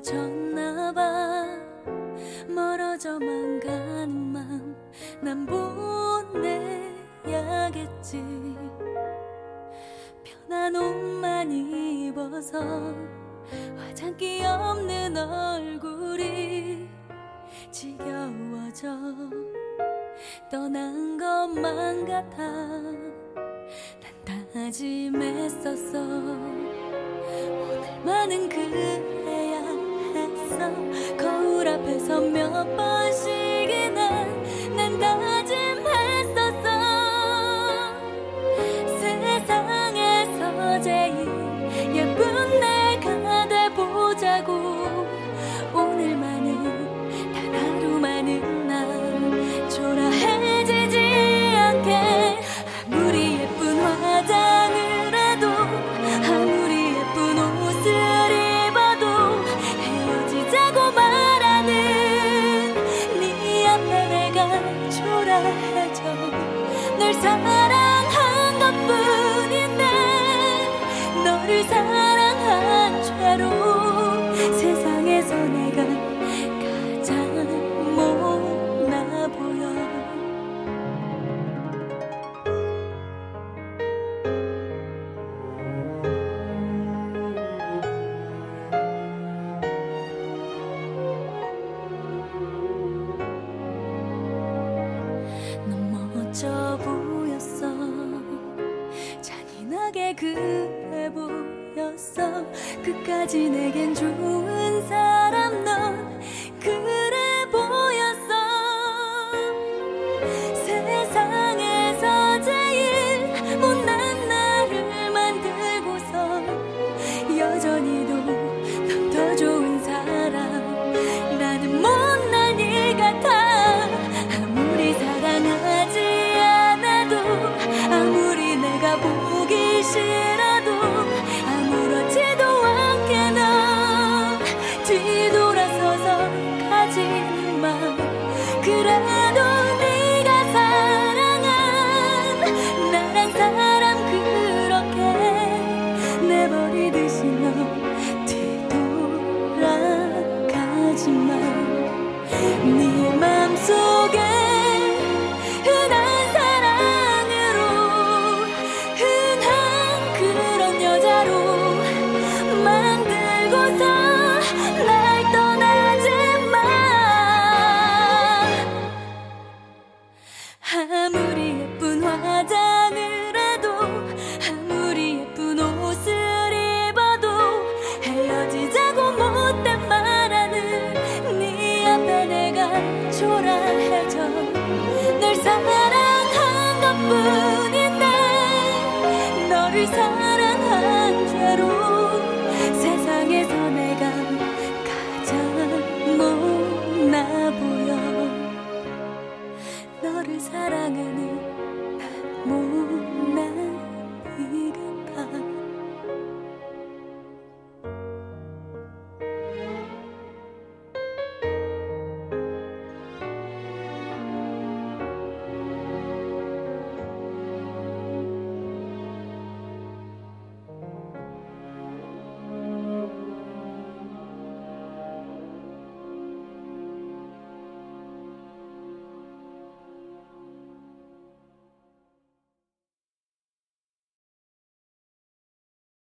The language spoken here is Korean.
멀어졌나봐. 멀어져만 가는 맘 난 보내야겠지. 편한 옷만 입어서 화장기 없는 얼굴이 지겨워져. 떠난 것만 같아 난 다짐했었어. 오늘만은 그 그래서 몇 번씩이나 난 다. 미쳐 보였어. 잔인하게 그래 보였어. 끝까지 내겐 좋은 사람 넌 去看